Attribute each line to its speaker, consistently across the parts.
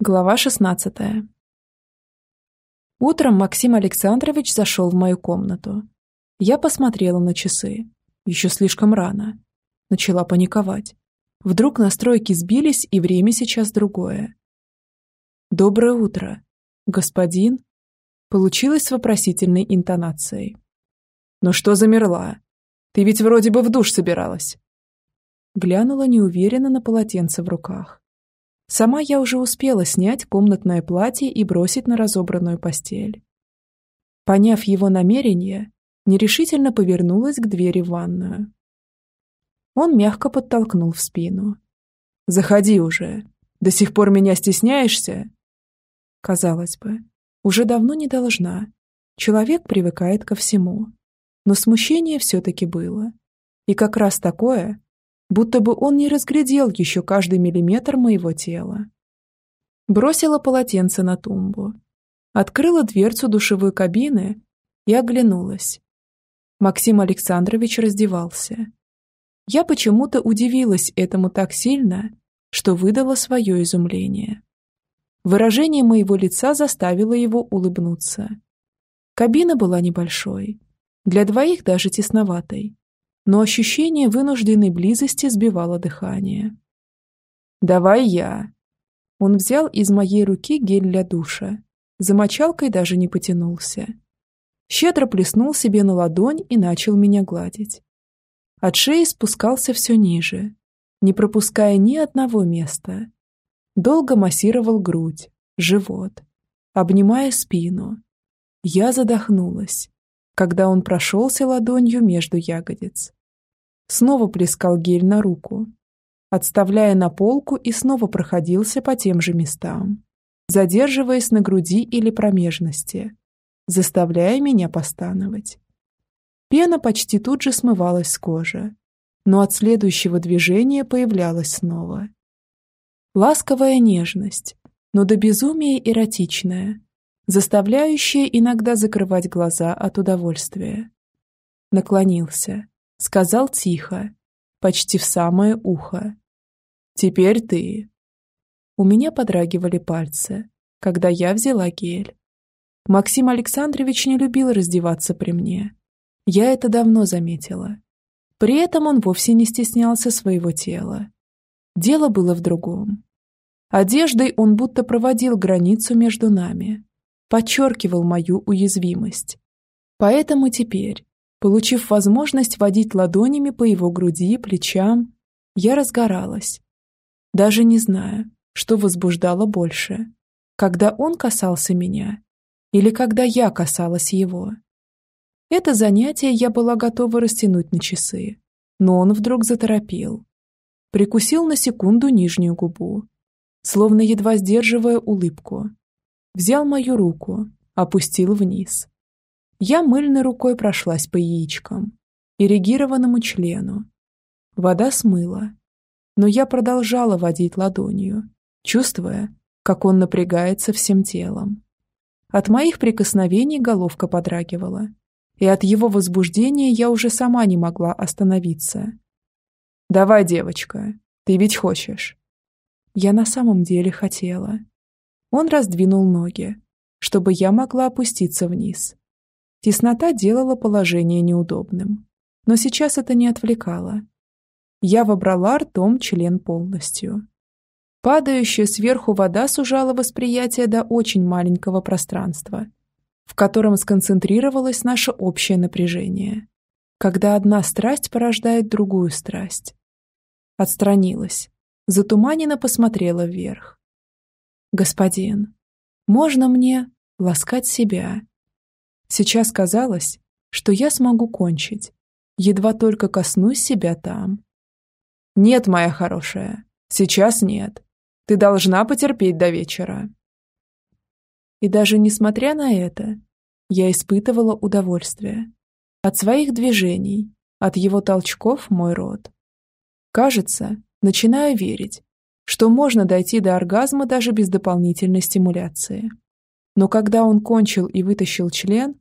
Speaker 1: Глава 16. Утром Максим Александрович зашел в мою комнату. Я посмотрела на часы. Еще слишком рано. Начала паниковать. Вдруг настройки сбились, и время сейчас другое. «Доброе утро, господин?» Получилось с вопросительной интонацией. «Ну что замерла? Ты ведь вроде бы в душ собиралась». Глянула неуверенно на полотенце в руках. Сама я уже успела снять комнатное платье и бросить на разобранную постель. Поняв его намерение, нерешительно повернулась к двери в ванную. Он мягко подтолкнул в спину. «Заходи уже. До сих пор меня стесняешься?» Казалось бы, уже давно не должна. Человек привыкает ко всему. Но смущение все-таки было. И как раз такое, будто бы он не разглядел еще каждый миллиметр моего тела. Бросила полотенце на тумбу. Открыла дверцу душевой кабины и оглянулась. Максим Александрович раздевался. Я почему-то удивилась этому так сильно, что выдала свое изумление. Выражение моего лица заставило его улыбнуться. Кабина была небольшой, для двоих даже тесноватой, но ощущение вынужденной близости сбивало дыхание. «Давай я». Он взял из моей руки гель для душа. За мочалкой даже не потянулся. Щедро плеснул себе на ладонь и начал меня гладить. От шеи спускался все ниже, не пропуская ни одного места. Долго массировал грудь, живот, обнимая спину. Я задохнулась, когда он прошелся ладонью между ягодиц. Снова плескал гель на руку, отставляя на полку и снова проходился по тем же местам, задерживаясь на груди или промежности, заставляя меня постановать. Пена почти тут же смывалась с кожи, но от следующего движения появлялась снова. Ласковая нежность, но до безумия эротичная, заставляющая иногда закрывать глаза от удовольствия. Наклонился, Сказал тихо, почти в самое ухо. «Теперь ты». У меня подрагивали пальцы, когда я взяла гель. Максим Александрович не любил раздеваться при мне. Я это давно заметила. При этом он вовсе не стеснялся своего тела. Дело было в другом. Одеждой он будто проводил границу между нами, подчеркивал мою уязвимость. Поэтому теперь, Получив возможность водить ладонями по его груди и плечам, я разгоралась. Даже не знаю, что возбуждало больше, когда он касался меня или когда я касалась его. Это занятие я была готова растянуть на часы, но он вдруг заторопил. Прикусил на секунду нижнюю губу, словно едва сдерживая улыбку. Взял мою руку, опустил вниз. Я мыльной рукой прошлась по яичкам, ирригированному члену. Вода смыла, но я продолжала водить ладонью, чувствуя, как он напрягается всем телом. От моих прикосновений головка подрагивала, и от его возбуждения я уже сама не могла остановиться. «Давай, девочка, ты ведь хочешь?» Я на самом деле хотела. Он раздвинул ноги, чтобы я могла опуститься вниз. Теснота делала положение неудобным. Но сейчас это не отвлекало. Я вобрала ртом член полностью. Падающая сверху вода сужала восприятие до очень маленького пространства, в котором сконцентрировалось наше общее напряжение, когда одна страсть порождает другую страсть. Отстранилась, затуманенно посмотрела вверх. «Господин, можно мне ласкать себя?» Сейчас казалось, что я смогу кончить, едва только коснусь себя там. «Нет, моя хорошая, сейчас нет. Ты должна потерпеть до вечера». И даже несмотря на это, я испытывала удовольствие. От своих движений, от его толчков мой рот. Кажется, начинаю верить, что можно дойти до оргазма даже без дополнительной стимуляции. Но когда он кончил и вытащил член,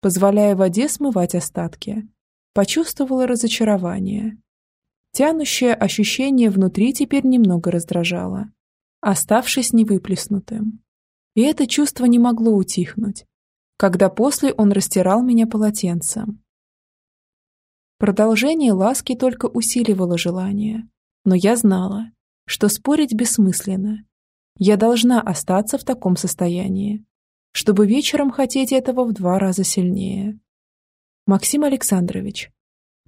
Speaker 1: позволяя воде смывать остатки, почувствовала разочарование. Тянущее ощущение внутри теперь немного раздражало. оставшись невыплеснутым. И это чувство не могло утихнуть, когда после он растирал меня полотенцем. Продолжение ласки только усиливало желание, но я знала, что спорить бессмысленно. Я должна остаться в таком состоянии, чтобы вечером хотеть этого в два раза сильнее. «Максим Александрович,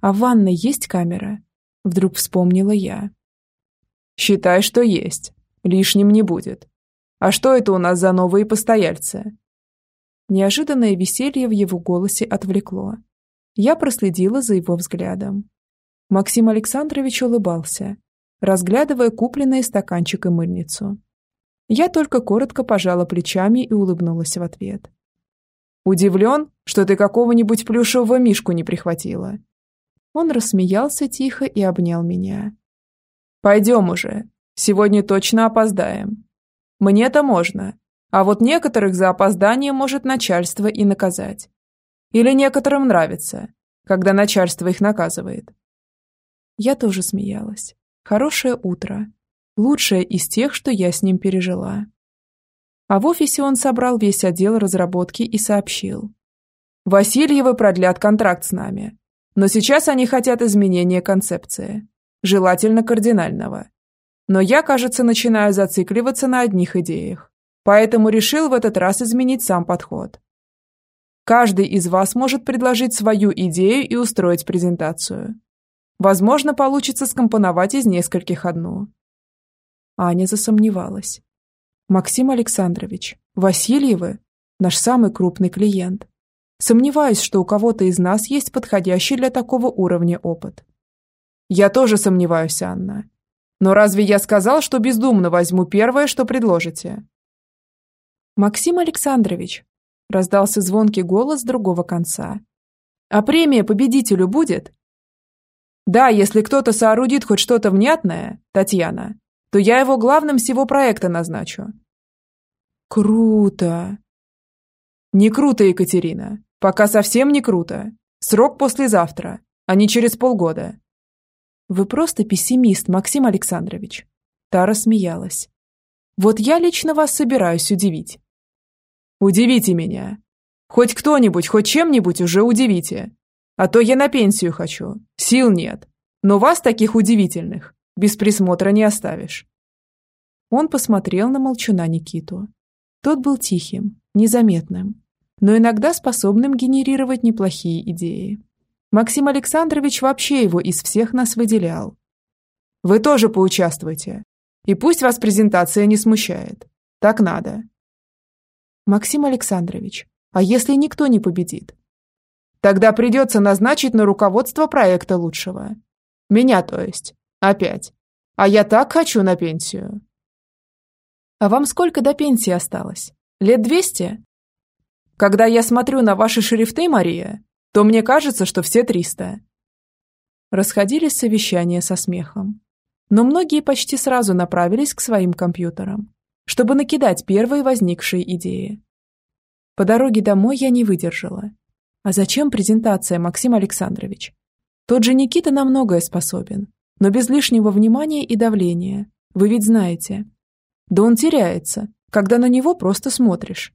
Speaker 1: а в ванной есть камера?» Вдруг вспомнила я.
Speaker 2: «Считай, что есть. Лишним не будет. А что это у нас за новые постояльцы?»
Speaker 1: Неожиданное веселье в его голосе отвлекло. Я проследила за его взглядом. Максим Александрович улыбался, разглядывая купленные стаканчик и мыльницу. Я только коротко пожала плечами и улыбнулась в ответ.
Speaker 2: «Удивлен, что ты какого-нибудь плюшевого мишку не прихватила?»
Speaker 1: Он рассмеялся тихо и обнял меня.
Speaker 2: «Пойдем уже. Сегодня точно опоздаем. Мне-то можно, а вот некоторых за опоздание может начальство и наказать. Или некоторым нравится, когда начальство их наказывает.
Speaker 1: Я тоже смеялась. Хорошее утро. Лучшее из тех, что я с ним пережила. А в офисе он собрал весь отдел разработки и сообщил.
Speaker 2: Васильевы продлят контракт с нами. Но сейчас они хотят изменения концепции. Желательно кардинального. Но я, кажется, начинаю зацикливаться на одних идеях. Поэтому решил в этот раз изменить сам подход. Каждый из вас может предложить свою идею и устроить презентацию. Возможно, получится скомпоновать из нескольких одну.
Speaker 1: Аня засомневалась. Максим Александрович, Васильевы – наш самый крупный клиент. Сомневаюсь, что у кого-то из нас есть подходящий для такого уровня опыт.
Speaker 2: Я тоже сомневаюсь, Анна. Но разве я сказал, что бездумно возьму первое, что предложите?
Speaker 1: Максим Александрович, раздался звонкий голос другого конца. А премия победителю будет?
Speaker 2: Да, если кто-то соорудит хоть что-то внятное, Татьяна, то я его главным всего проекта назначу.
Speaker 1: Круто.
Speaker 2: Не круто, Екатерина. Пока совсем не круто. Срок послезавтра, а не через полгода.
Speaker 1: Вы просто пессимист, Максим Александрович. Та рассмеялась. Вот я лично вас собираюсь удивить.
Speaker 2: Удивите меня. Хоть кто-нибудь, хоть чем-нибудь уже удивите. А то я на пенсию хочу. Сил нет. Но вас таких удивительных без присмотра не оставишь.
Speaker 1: Он посмотрел на молчуна Никиту. Тот был тихим, незаметным, но иногда способным генерировать неплохие идеи. Максим Александрович вообще его из всех нас выделял.
Speaker 2: Вы тоже поучаствуйте. И пусть вас презентация не смущает. Так надо.
Speaker 1: Максим Александрович, а если никто не победит?
Speaker 2: Тогда придется назначить на руководство проекта лучшего. Меня, то есть. Опять. А я так хочу на пенсию.
Speaker 1: А вам сколько до пенсии осталось? Лет двести?
Speaker 2: Когда я смотрю на ваши шрифты, Мария, то мне кажется, что все триста.
Speaker 1: Расходились совещания со смехом. Но многие почти сразу направились к своим компьютерам чтобы накидать первые возникшие идеи. По дороге домой я не выдержала. А зачем презентация, Максим Александрович? Тот же Никита на многое способен, но без лишнего внимания и давления. Вы ведь знаете. Да он теряется, когда на него просто смотришь.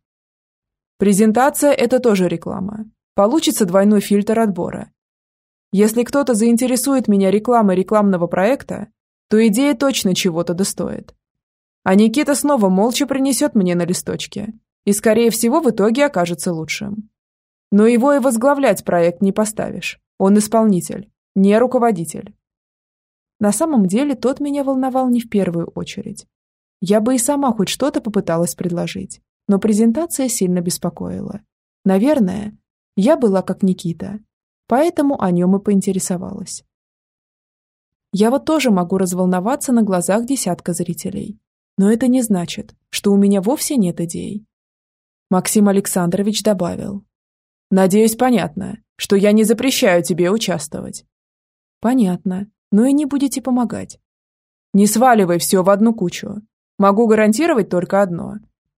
Speaker 2: Презентация – это тоже реклама. Получится двойной фильтр отбора. Если кто-то заинтересует меня рекламой рекламного проекта, то идея точно чего-то достоит. А Никита снова молча принесет мне на листочке. И, скорее всего, в итоге окажется лучшим. Но его и возглавлять проект не поставишь. Он исполнитель, не руководитель.
Speaker 1: На самом деле, тот меня волновал не в первую очередь. Я бы и сама хоть что-то попыталась предложить, но презентация сильно беспокоила. Наверное, я была как Никита, поэтому о нем и поинтересовалась. Я вот тоже могу разволноваться на глазах десятка зрителей, но это не значит, что у меня вовсе нет идей. Максим Александрович добавил.
Speaker 2: Надеюсь, понятно, что я не запрещаю тебе участвовать.
Speaker 1: Понятно, но и не будете помогать.
Speaker 2: Не сваливай все в одну кучу. Могу гарантировать только одно.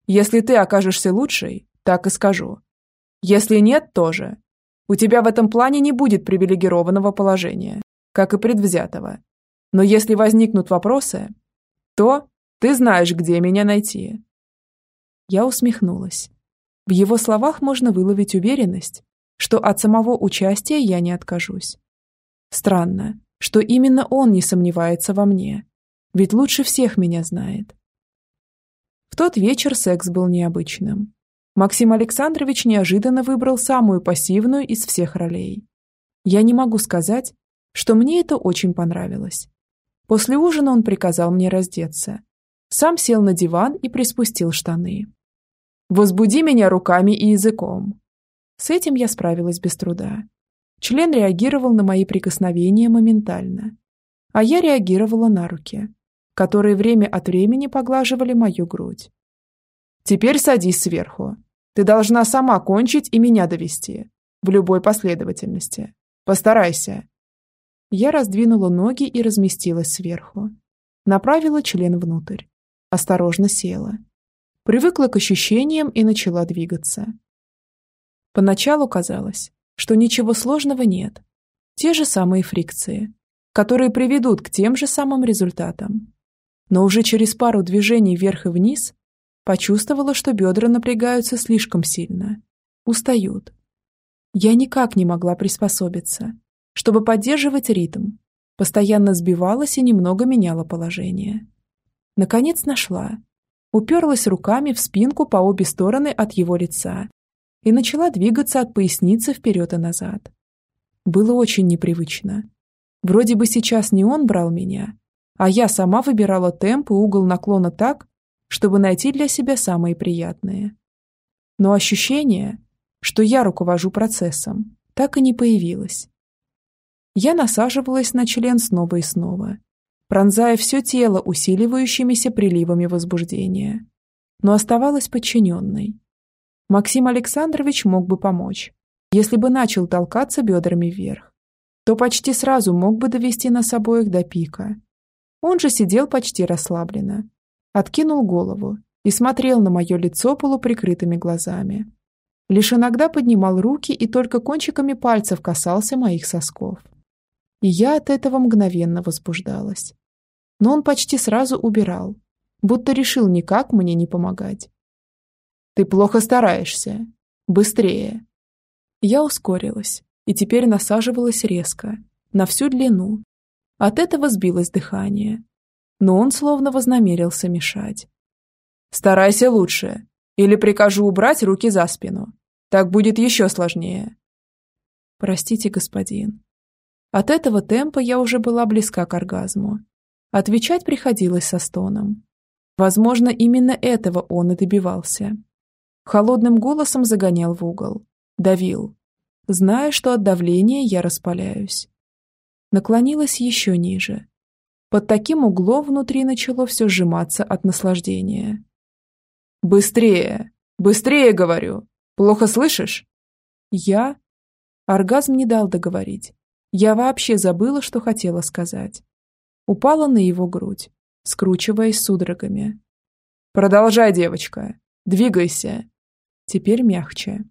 Speaker 2: Если ты окажешься лучшей, так и скажу. Если нет, тоже. У тебя в этом плане не будет привилегированного положения, как и предвзятого. Но если возникнут вопросы, то Ты знаешь, где меня найти».
Speaker 1: Я усмехнулась. В его словах можно выловить уверенность, что от самого участия я не откажусь. Странно, что именно он не сомневается во мне, ведь лучше всех меня знает. В тот вечер секс был необычным. Максим Александрович неожиданно выбрал самую пассивную из всех ролей. Я не могу сказать, что мне это очень понравилось. После ужина он приказал мне раздеться. Сам сел на диван и приспустил штаны. «Возбуди меня руками и языком». С этим я справилась без труда. Член реагировал на мои прикосновения моментально, а я реагировала на руки, которые время от времени поглаживали мою грудь. «Теперь садись сверху. Ты должна сама кончить и меня довести. В любой последовательности. Постарайся». Я раздвинула ноги и разместилась сверху. Направила член внутрь. Осторожно села. Привыкла к ощущениям и начала двигаться. Поначалу казалось, что ничего сложного нет. Те же самые фрикции, которые приведут к тем же самым результатам. Но уже через пару движений вверх и вниз почувствовала, что бедра напрягаются слишком сильно. Устают. Я никак не могла приспособиться, чтобы поддерживать ритм. Постоянно сбивалась и немного меняла положение. Наконец нашла. Уперлась руками в спинку по обе стороны от его лица и начала двигаться от поясницы вперед и назад. Было очень непривычно. Вроде бы сейчас не он брал меня, а я сама выбирала темп и угол наклона так, чтобы найти для себя самые приятные. Но ощущение, что я руковожу процессом, так и не появилось. Я насаживалась на член снова и снова, пронзая все тело усиливающимися приливами возбуждения, но оставалась подчиненной, Максим Александрович мог бы помочь. Если бы начал толкаться бедрами вверх, то почти сразу мог бы довести нас обоих до пика. Он же сидел почти расслабленно, откинул голову и смотрел на мое лицо полуприкрытыми глазами. Лишь иногда поднимал руки и только кончиками пальцев касался моих сосков. И я от этого мгновенно возбуждалась. Но он почти сразу убирал, будто решил никак мне не помогать. Ты плохо стараешься. Быстрее. Я ускорилась и теперь насаживалась резко, на всю длину. От этого сбилось дыхание. Но он словно вознамерился мешать. «Старайся лучше, или прикажу убрать руки за спину. Так будет еще сложнее». «Простите, господин». От этого темпа я уже была близка к оргазму. Отвечать приходилось со стоном. Возможно, именно этого он и добивался. Холодным голосом загонял в угол. Давил. Зная, что от давления я распаляюсь. Наклонилась еще ниже. Под таким углом внутри начало все сжиматься от наслаждения. «Быстрее! Быстрее, говорю! Плохо слышишь?» «Я...» Оргазм не дал договорить. Я вообще забыла, что хотела сказать. Упала на его грудь, скручиваясь судорогами. «Продолжай, девочка! Двигайся! Теперь мягче.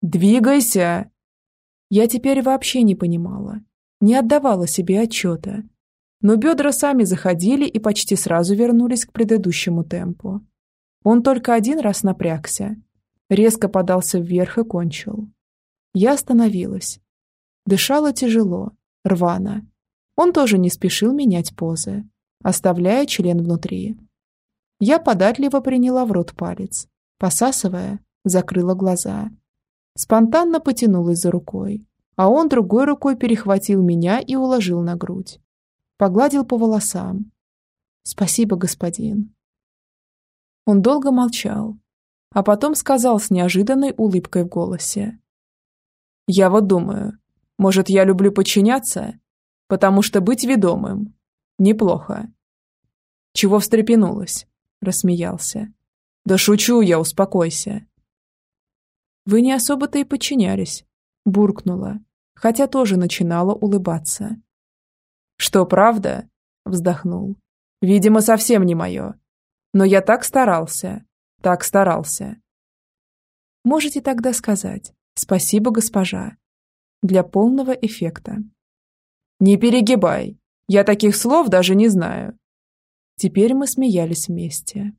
Speaker 1: «Двигайся!» Я теперь вообще не понимала, не отдавала себе отчета. Но бедра сами заходили и почти сразу вернулись к предыдущему темпу. Он только один раз напрягся, резко подался вверх и кончил. Я остановилась. Дышала тяжело, рвано. Он тоже не спешил менять позы, оставляя член внутри. Я податливо приняла в рот палец, посасывая, закрыла глаза. Спонтанно потянулась за рукой, а он другой рукой перехватил меня и уложил на грудь. Погладил по волосам. «Спасибо, господин». Он долго молчал, а потом сказал с неожиданной улыбкой в голосе. «Я вот думаю, может, я люблю подчиняться? Потому что быть ведомым неплохо». «Чего встрепенулась?» – рассмеялся. «Да шучу я, успокойся. Вы не особо-то и подчинялись, буркнула, хотя тоже начинала улыбаться. Что, правда? Вздохнул. Видимо, совсем не мое. Но я так старался, так старался. Можете тогда сказать «Спасибо, госпожа» для полного эффекта. Не перегибай, я таких слов даже не знаю. Теперь мы смеялись вместе.